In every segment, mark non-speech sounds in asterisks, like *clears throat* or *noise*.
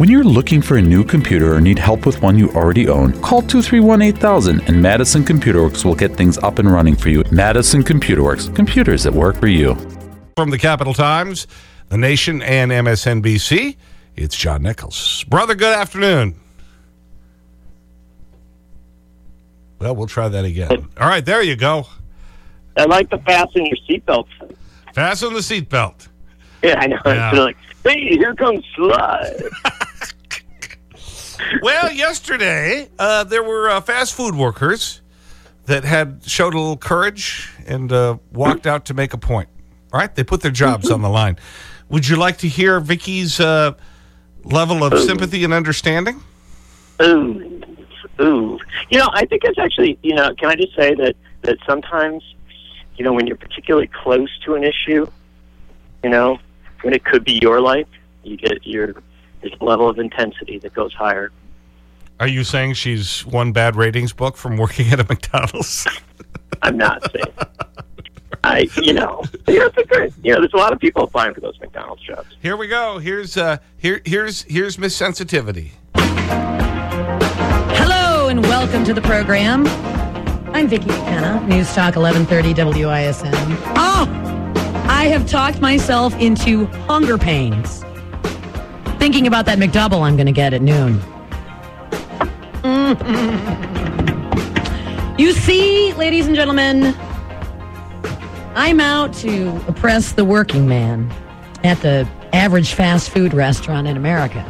When you're looking for a new computer or need help with one you already own, call 231 8000 and Madison Computer Works will get things up and running for you. Madison Computer Works, computers that work for you. From the Capital Times, The Nation, and MSNBC, it's John Nichols. Brother, good afternoon. Well, we'll try that again. All right, there you go. I like the fasten your seatbelt. Fasten the seatbelt. Yeah, I know. Yeah. It's like, hey, here comes Slide. *laughs* well, yesterday, uh, there were uh, fast food workers that had showed a little courage and uh, walked out to make a point. All right? They put their jobs on the line. Would you like to hear Vicki's uh, level of sympathy and understanding? ooh, ooh. You know, I think it's actually, you know, can I just say that, that sometimes, you know, when you're particularly close to an issue, you know, when it could be your life, you get your this level of intensity that goes higher. Are you saying she's one bad ratings book from working at a McDonald's? *laughs* I'm not saying. I, you know, you know, it's good, you know, there's a lot of people applying for those McDonald's jobs. Here we go. Here's, uh, here, here's, here's Miss Sensitivity. Hello and welcome to the program. I'm Vicki McKenna, News Talk 1130 WISN. Oh, I have talked myself into hunger pains. Thinking about that McDouble I'm going to get at noon. You see, ladies and gentlemen, I'm out to oppress the working man at the average fast food restaurant in America.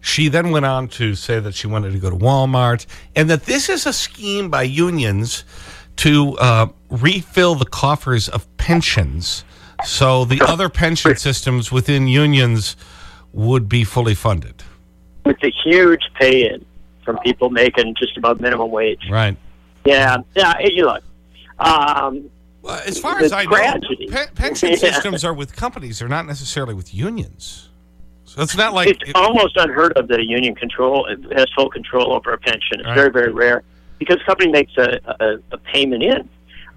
She then went on to say that she wanted to go to Walmart and that this is a scheme by unions to uh, refill the coffers of pensions. So the other pension systems within unions would be fully funded. With a huge pay-in from people making just about minimum wage. Right. Yeah, yeah. hey, You look, um, Well, as far as I know, tragedy. pe- pension *laughs* Yeah. systems are with companies. They're not necessarily with unions. So it's not like... it's almost unheard of that a union control has full control over a pension. It's Right. very, very rare because the company makes a, a, a payment in.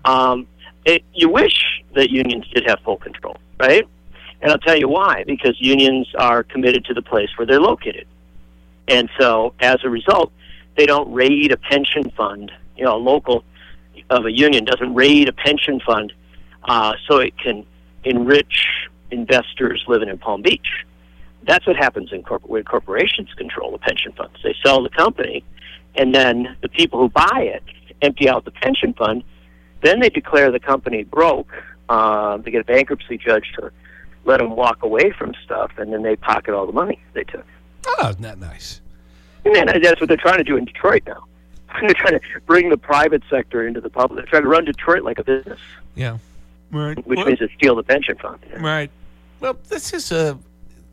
Um, it, you wish that unions did have full control, right? And I'll tell you why. Because unions are committed to the place where they're located, and so as a result, they don't raid a pension fund. You know, a local of a union doesn't raid a pension fund uh, so it can enrich investors living in Palm Beach. That's what happens in corp- when corporations control the pension funds. They sell the company, and then the people who buy it empty out the pension fund. Then they declare the company broke. Uh, they get a bankruptcy judge to let them walk away from stuff, and then they pocket all the money they took. Oh, isn't that nice? And then that's what they're trying to do in Detroit now. *laughs* They're trying to bring the private sector into the public. They're trying to run Detroit like a business, Yeah. Right. which Well- means to steal the pension fund. Right. Well, this is a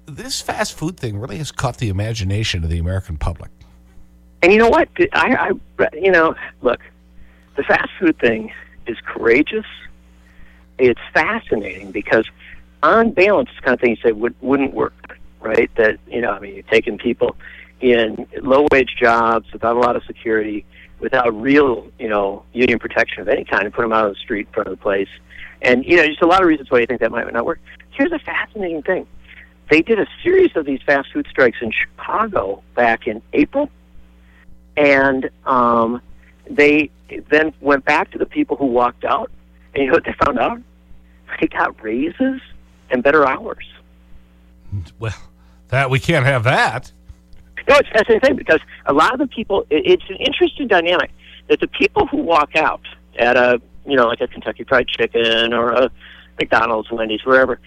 this fast food thing really has caught the imagination of the American public. And you know what? I, I, you know, look, the fast food thing is courageous. It's fascinating because, on balance, it's the kind of thing you say would, wouldn't work, right? That you know, I mean, you're taking people in low wage jobs without a lot of security, without real, you know, union protection of any kind, and put them out on the street in front of the place. And you know, just a lot of reasons why you think that might not work. Here's a fascinating thing: they did a series of these fast food strikes in Chicago back in April and um, they then went back to the people who walked out, and you know what they found out? They got raises and better hours. Well, that we can't have that. No, it's that's the thing because a lot of the people. It, it's an interesting dynamic that the people who walk out at a you know like a Kentucky Fried Chicken or a McDonald's, Wendy's, wherever.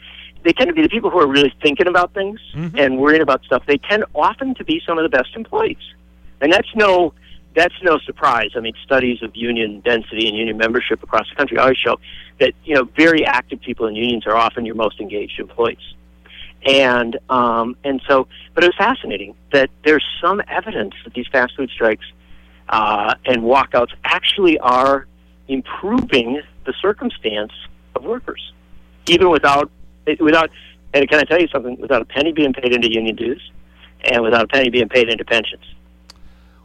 They tend to be the people who are really thinking about things mm-hmm. and worrying about stuff. They tend often to be some of the best employees. and that's no that's no surprise. I mean, studies of union density and union membership across the country always show that you know very active people in unions are often your most engaged employees. And um, and so, but it was fascinating that there's some evidence that these fast food strikes uh, and walkouts actually are improving the circumstance of workers, even without without. And can I tell you something? Without a penny being paid into union dues, and without a penny being paid into pensions.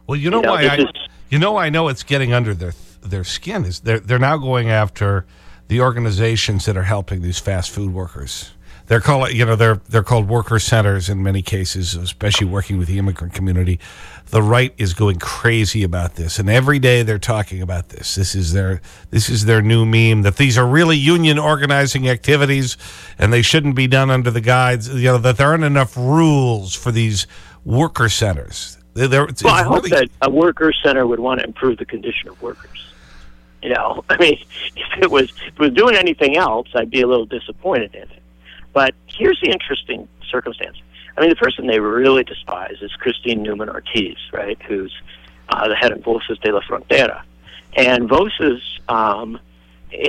Well, you know, You know, why I, is- you know I know it's getting under their their skin is they're they're now going after the organizations that are helping these fast food workers. They're called, you know, they're, they're called worker centers in many cases, especially working with the immigrant community. The right is going crazy about this. And every day they're talking about this. This is their, this is their new meme that these are really union organizing activities and they shouldn't be done under the guides, you know, that there aren't enough rules for these worker centers. They're, they're, well, I hope that a worker center would want to improve the condition of workers. You know, *laughs* I mean, if it was if it was doing anything else, I'd be a little disappointed in it. But here's the interesting circumstance. I mean, the person they really despise is Christine Neumann-Ortiz, right? Who's uh, the head of Voces de la Frontera, and Voces um,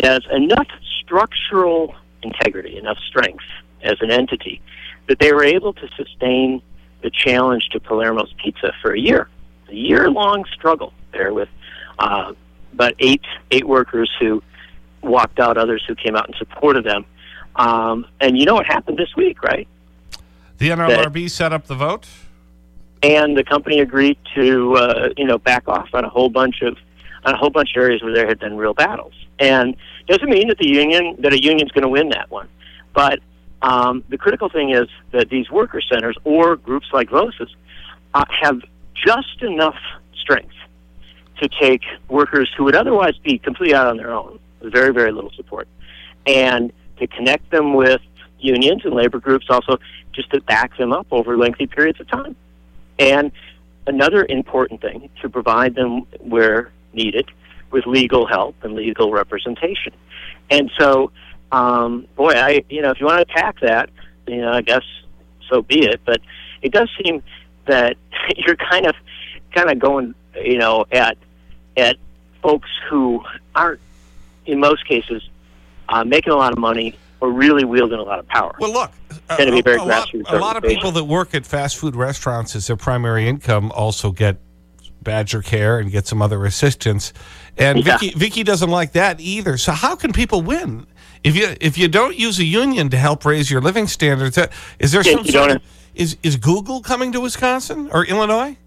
has enough structural integrity, enough strength as an entity that they were able to sustain the challenge to Palermo's Pizza for a year, a year-long struggle there with uh, about eight eight workers who walked out, others who came out in support of them. Um, and you know what happened this week, right? The NLRB that, set up the vote, and the company agreed to uh, you know back off on a whole bunch of on a whole bunch of areas where there had been real battles. And it doesn't mean that the union that a union's going to win that one, but um, the critical thing is that these worker centers or groups like Voces uh, have just enough strength to take workers who would otherwise be completely out on their own, with very, very little support, and to connect them with unions and labor groups also just to back them up over lengthy periods of time. And another important thing, to provide them where needed with legal help and legal representation. And so um, boy, I you know if you want to attack that, you know, I guess so be it. But it does seem that *laughs* you're kind of kind of going, you know, at at folks who aren't, in most cases, uh, making a lot of money or really wielding a lot of power. Well, look, a, to be very a, lot, a lot of people that work at fast food restaurants as their primary income also get BadgerCare and get some other assistance. And yeah. Vicki, Vicki doesn't like that either. So how can people win? If you if you don't use a union to help raise your living standards, uh, is there some sort of, is is Google coming to Wisconsin or Illinois?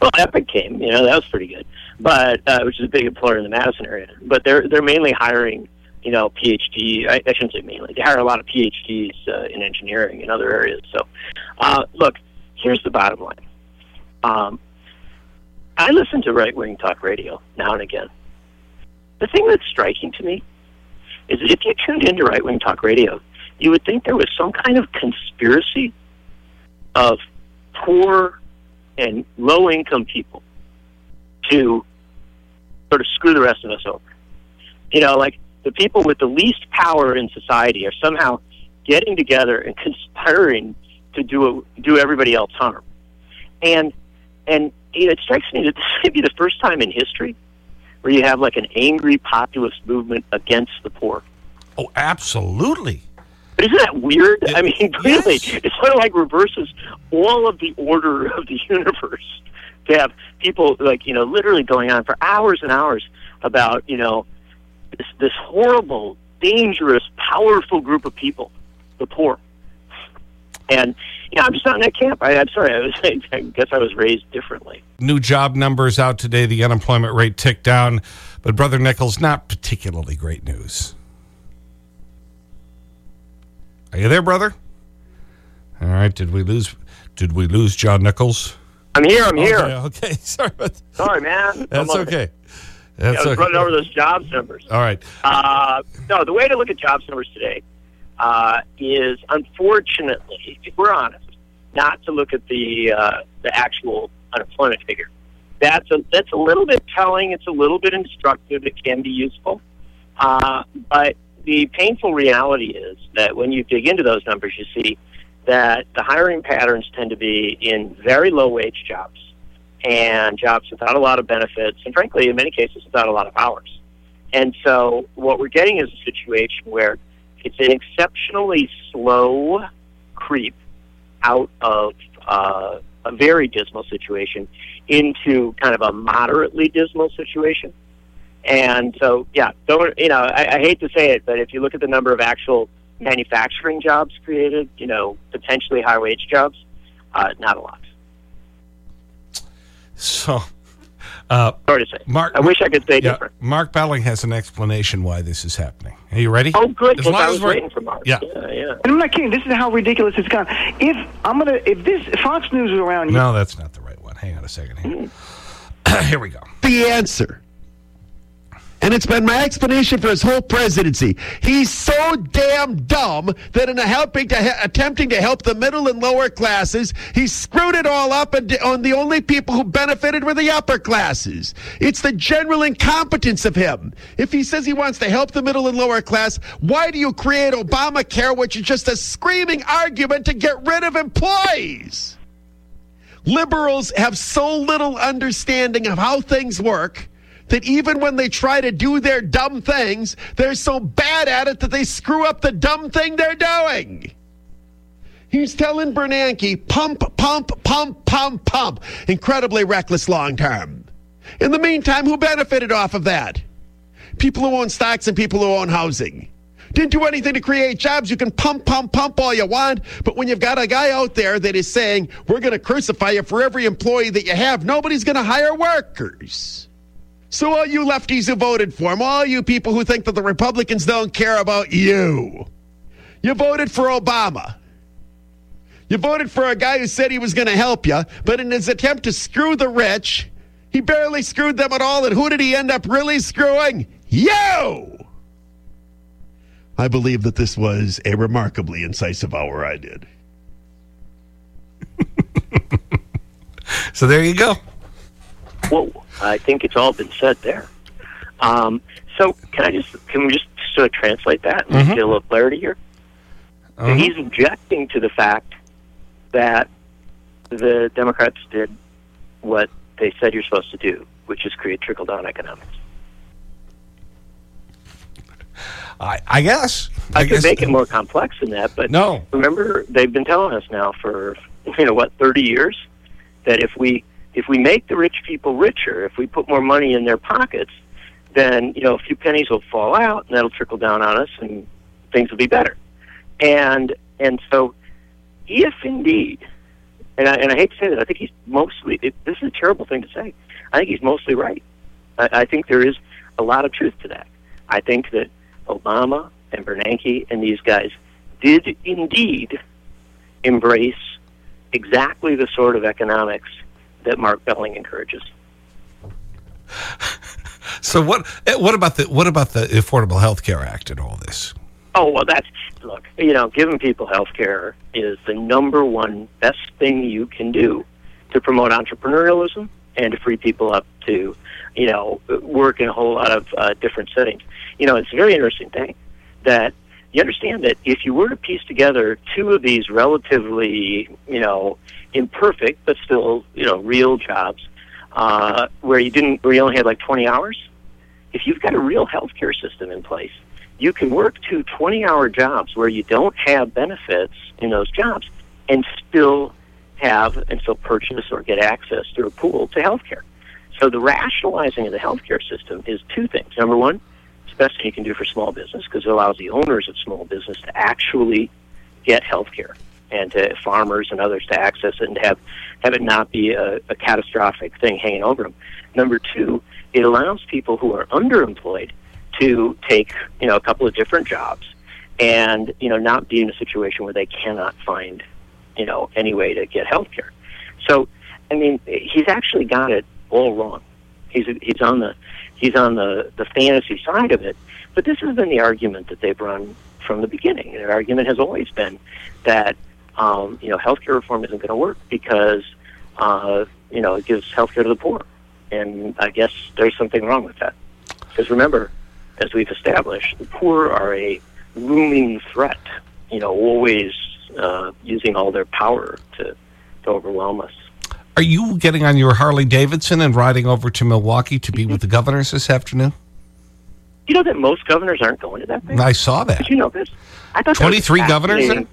Well, Epic came. You know that was pretty good, but uh, which is a big employer in the Madison area. But they're they're mainly hiring you know PhD. I, I shouldn't say mainly. They hire a lot of PhDs uh, in engineering and other areas. So, uh, look, here's the bottom line. Um, I listen to right wing talk radio now and again. The thing that's striking to me is if you tuned into right wing talk radio, you would think there was some kind of conspiracy of poor and low income people to sort of screw the rest of us over. You know, like the people with the least power in society are somehow getting together and conspiring to do do everybody else harm. And and you know, it strikes me that *laughs* this may be the first time in history where you have like an angry populist movement against the poor. Oh, absolutely. But isn't that weird? It, I mean, *laughs* really, yes. it sort of like reverses all of the order of the *laughs* universe to have people like you know literally going on for hours and hours about you know this this horrible, dangerous, powerful group of people, the poor. And you know, I'm just not in that camp. I, am sorry. I was. *laughs* I guess I was raised differently. New job numbers out today. The unemployment rate ticked down, but brother Nichols, not particularly great news. Are you there, brother? All right. Did we lose? Did we lose John Nichols? I'm here. I'm here. Okay. okay. *laughs* Sorry. Sorry, man. That's okay. That's yeah, I was okay. running over those jobs numbers. All right. Uh, no, the way to look at jobs numbers today uh, is, unfortunately, if we're honest, not to look at the uh, the actual unemployment figure. That's a that's a little bit telling. It's a little bit instructive. It can be useful, uh, but the painful reality is that when you dig into those numbers, you see that the hiring patterns tend to be in very low wage jobs and jobs without a lot of benefits, and frankly, in many cases, without a lot of hours. And so, what we're getting is a situation where it's an exceptionally slow creep out of uh, a very dismal situation into kind of a moderately dismal situation. And so, yeah, don't you know? I, I hate to say it, but if you look at the number of actual manufacturing jobs created, you know, potentially high wage jobs, uh, not a lot. So, Uh, Sorry to say. Mark, I wish I could say yeah, different. Mark Belling has an explanation why this is happening. Are you ready? Oh, good. As long I as was we're- waiting for Mark. Yeah. yeah, yeah. And I'm not kidding. This is how ridiculous it's gone. If I'm gonna, if this if Fox News is around, No, that's not the right one. Hang on a second here. *clears throat* here we go. the answer. And it's been my explanation for his whole presidency. He's so damn dumb that in helping to attempting to help the middle and lower classes, he screwed it all up and on the only people who benefited were the upper classes. It's the general incompetence of him. If he says he wants to help the middle and lower class, why do you create Obamacare, which is just a screaming argument to get rid of employees? liberals have so little understanding of how things work that even when they try to do their dumb things, they're so bad at it that they screw up the dumb thing they're doing. He's telling Bernanke, pump, pump, pump, pump, pump. Incredibly reckless long term. In the meantime, who benefited off of that? People who own stocks and people who own housing. Didn't do anything to create jobs. You can pump, pump, pump all you want. But when you've got a guy out there that is saying, we're going to crucify you for every employee that you have, nobody's going to hire workers. So, all you lefties who voted for him, all you people who think that the Republicans don't care about you, you voted for Obama. You voted for a guy who said he was going to help you, but in his attempt to screw the rich, he barely screwed them at all. And who did he end up really screwing? You! I believe that this was a remarkably incisive hour I did. *laughs* So there you go. Whoa, I think it's all been said there. Um, so can I just can we just sort of translate that and get a little clarity here? Uh-huh. He's objecting to the fact that the Democrats did what they said you're supposed to do, which is create trickle down economics. I, I guess. I, guess. could make it more complex than that, but No. remember they've been telling us now for you know what thirty years that if we if we make the rich people richer, if we put more money in their pockets, then you know a few pennies will fall out and that'll trickle down on us and things will be better. And and so if indeed, and I, and I hate to say that, I think he's mostly. It, this is a terrible thing to say. I think he's mostly right. I, I think there is a lot of truth to that. I think that Obama and Bernanke and these guys did indeed embrace exactly the sort of economics that Mark Belling encourages. *laughs* So what, eh, what, about the, what about the Affordable Health Care Act and all this? Oh well, that's look. You know, giving people health care is the number one best thing you can do to promote entrepreneurialism and to free people up to, you know, work in a whole lot of uh, different settings. You know, it's a very interesting thing that you understand that if you were to piece together two of these relatively, you know, imperfect but still, you know, real jobs, uh, where you didn't, where you only had like 20 hours, if you've got a real healthcare system in place, you can work two 20 hour jobs where you don't have benefits in those jobs and still have and still purchase or get access through a pool to healthcare. So the rationalizing of the healthcare system is two things. Number one, it's the best thing you can do for small business because it allows the owners of small business to actually get healthcare and to farmers and others to access it and have, have it not be a, a catastrophic thing hanging over them. Number two, it allows people who are underemployed to take you know a couple of different jobs and you know not be in a situation where they cannot find you know any way to get health care so i mean he's actually got it all wrong. He's he's on the he's on the the fantasy side of it but this has been the argument that they've run from the beginning. Their argument has always been that um, you know healthcare reform isn't going to work because uh, you know it gives healthcare to the poor and i guess there's something wrong with that because remember as we've established, the poor are a looming threat. You know, always uh, using all their power to, to overwhelm us. Are you getting on your Harley Davidson and riding over to Milwaukee to be with the governors this afternoon? You know that most governors aren't going to that thing. I saw that. Did you know this? I thought 23 governors.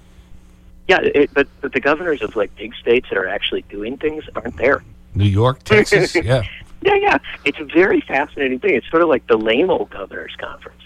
Yeah, it, but but the governors of like big states that are actually doing things aren't there. New York, *laughs* Texas, yeah. Yeah, yeah. It's a very fascinating thing. It's sort of like the lame old governors conference.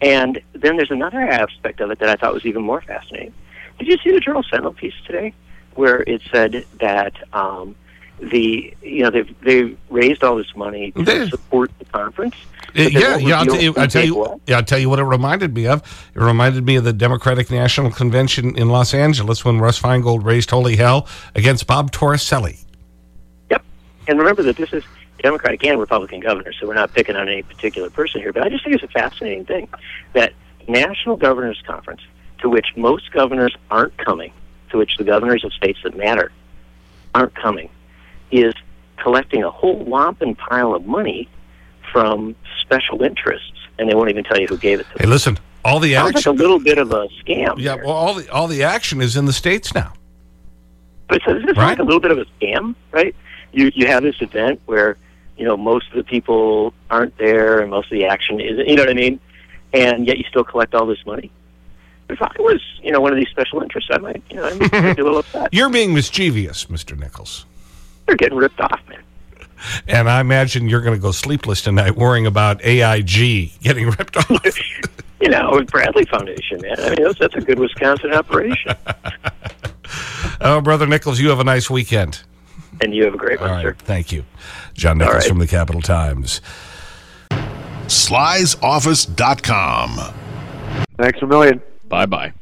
And then there's another aspect of it that I thought was even more fascinating. Did you see the Journal Sentinel piece today, where it said that um, the you know they've they've raised all this money to They- support the conference. They yeah, yeah. I'll reveal tell you, I'll tell you, what. yeah, I'll tell you what it reminded me of. It reminded me of the Democratic National Convention in Los Angeles when Russ Feingold raised holy hell against Bob Torricelli. Yep. And remember that this is Democratic and Republican governors, so we're not picking on any particular person here. But I just think it's a fascinating thing that National Governors Conference, to which most governors aren't coming, to which the governors of states that matter aren't coming, is collecting a whole whopping pile of money from special interests, and they won't even tell you who gave it to Hey, them. listen, all the Sounds like a action. little bit of a scam. Yeah, there. well, all the, all the action is in the states now. But so this is Right. like a little bit of a scam, right? You you have this event where you know most of the people aren't there and most of the action isn't. You know what I mean? And yet you still collect all this money. If I was you know one of these special interests, I might you know I might be a little *laughs* upset. You're being mischievous, Mr. Nichols. They're getting ripped off, man. And I imagine you're going to go sleepless tonight worrying about AIG getting ripped off. *laughs* You know, with Bradley Foundation, man. I mean, that's, that's a good Wisconsin operation. *laughs* oh, Brother Nichols, you have a nice weekend. and you have a great All one, sir. Thank you. John Nichols right. from the Capital Times. slysoffice.com. Thanks a million. Bye bye.